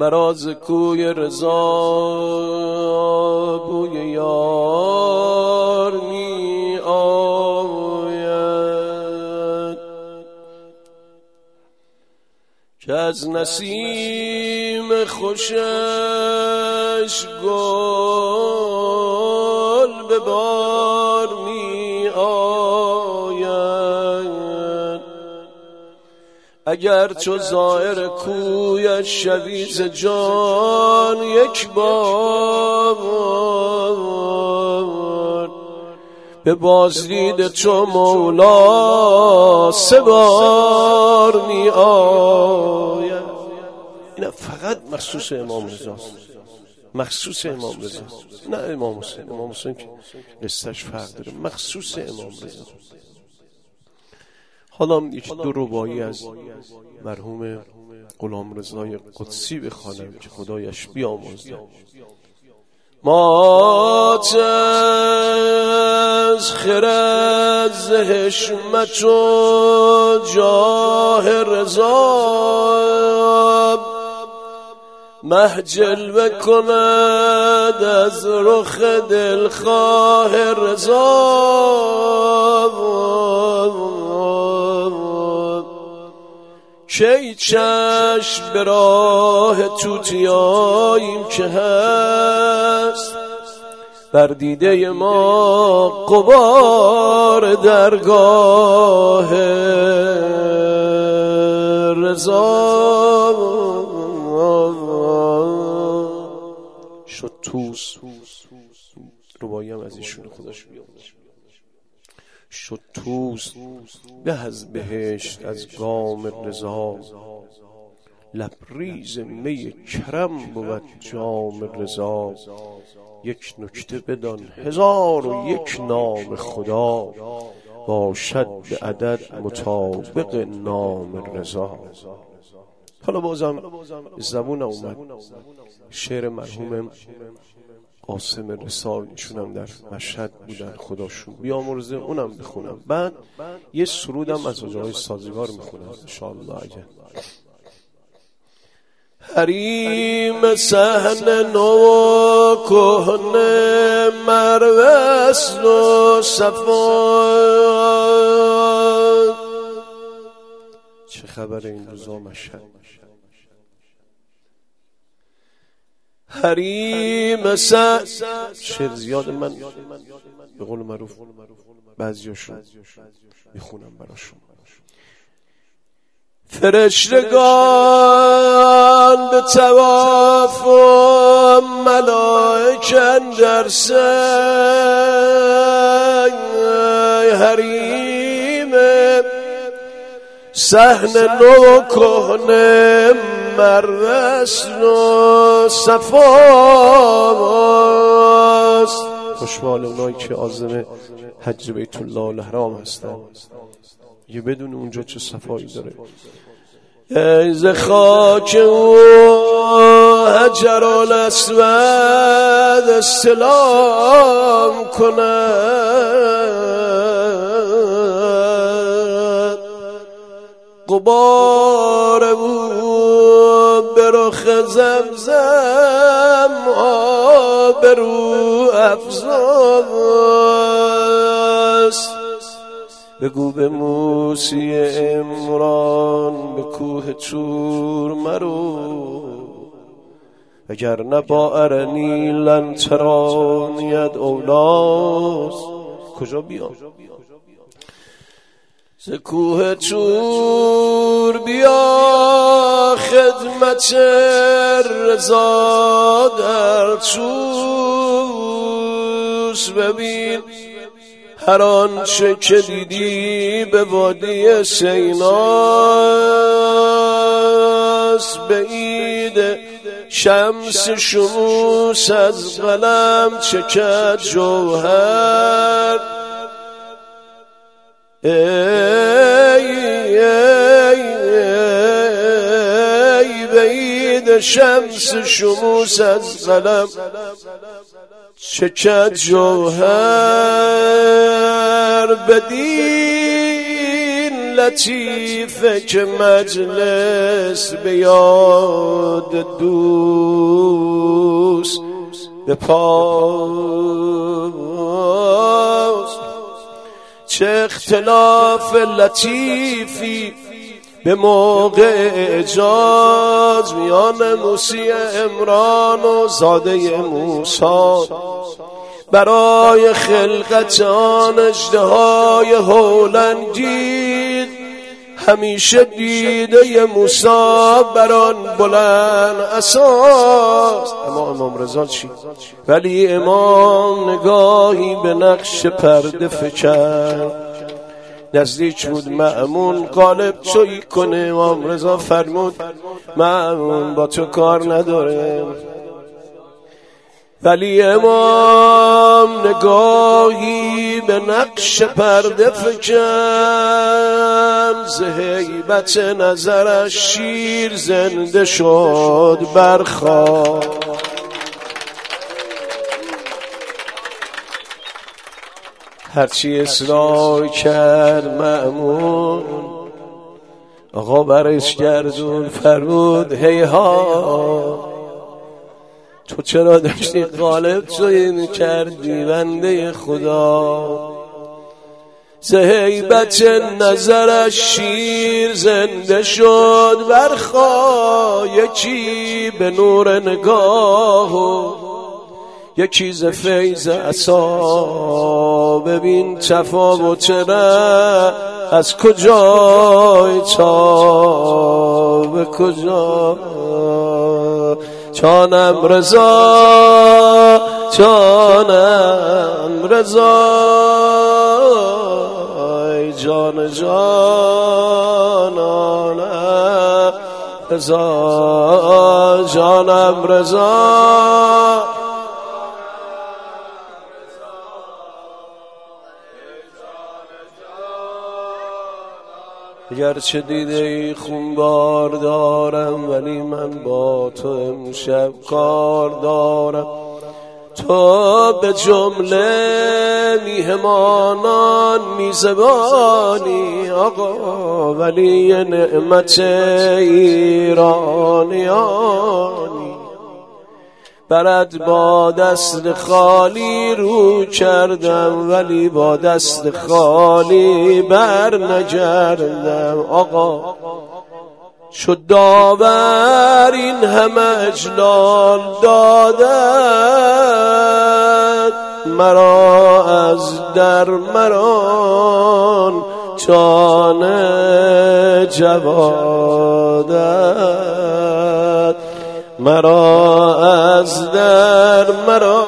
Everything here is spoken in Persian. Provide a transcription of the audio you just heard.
مراز کوی رضا بوی یار می آید. که از نسیم خوشش گل به بار می آید. اگر چو زائر کویش شوی جان یک بار به بازدید چو مولا سه بار می آید. این فقط مخصوص امام رضاست مخصوص امام رضا نه امام حسین. امام حسین که قصهش فرق داره. مخصوص امام رضا. حالا یک دو ربایی از مرحوم غلام رضای قدسی بخوانم که خدایش بیامرزه. ما از خرد حشمت و جاه رضا. محجل بکند از رخ دلخواه رضا. کی چشم به راه توتیاییم که هست. بر دیده ما قبار درگاه رضا. شد توس. ربایی هم از ایشون خودش شد توس به از بهشت از گام رضا. لبریز می کرم بود جام رضا. یک نکته بدان هزار و یک نام خدا. باشد به عدد مطابق نام رضا. حالا بازم زبون اومد. شعر مرحوم قاسم رسال ایشون در مشهد بودن خداشون. بیامرزه اونم بخونم. بعد یه سرودم از اجای سازگار می‌خونم انشاءالله اگه. حریم سهن نو کهنه مروست و صفا. چه خبر این روزا مشهد. حریم سعد. شعر زیاد من به قول معروف بعضیاشون می‌خونم براشون. فرشتگان به تواف و ملائکن در سنگ. حریم سحن نو کهنه مروسن و صفاست خوشبال اونایی که آزم حج بیت الله الحرام هستن. یه بدون اونجا چه صفایی داره. ز خاک و حجر الاسود سلام کند. قبار او برخ زمزم آبرو افزاست بگو به موسی امران به کوه چور مرو. اگر نه با ارنی لن ترانید اولاست کجا بیام؟ ز کوه چور بیا خدمت رضا در چوس ببین. هر آنچه که دیدی به وادی سیناس به عید شمس شموس از قلم چکد جوهر. ای ای ای به عید شمس شموس از قلم جوهر بدین لطیفه که مجلس به یاد دوست به پاس چه اختلاف لطیفی به موقع اجاز میان موسی امران و زاده موسا برای خلقت آن اجده هولنگید همیشه دیده موسا بران بلند اساس. اما امام رضا چی؟ ولی امام نگاهی به نقش پرده فکر. نزدیک بود معمون قالب چوی کنه. امام رضا فرمود معمون با تو کار نداره. ولی امام نگاهی به نقش پرده فکن. زهیبت نظرش شیر زنده شد برخواد هرچی اصرار کرد معمون آقا برش گردون فرمود هی ها. تو چرا داشتی غالب توی کردی بنده خدا؟ زهیبت نظرش شیر زنده شد برخوا یکی به نور نگاه یکی ز فیض عصا. ببین تفاوت را از کجا تا به کجا؟ جانم رضا جانم رضا. جان جانانم رضا جانم رضا. گرچه دیده خونبار دارم ولی من با تو امشب کار دارم. تو به جمله میهمانان میزبانی آقا ولی نعمت ایرانیانی. برد با دست خالی رو کردم ولی با دست خالی بر نگردم. آقا شد داور این همه اجلال دادد مرا از در مران جان جوادت مرا از در مرا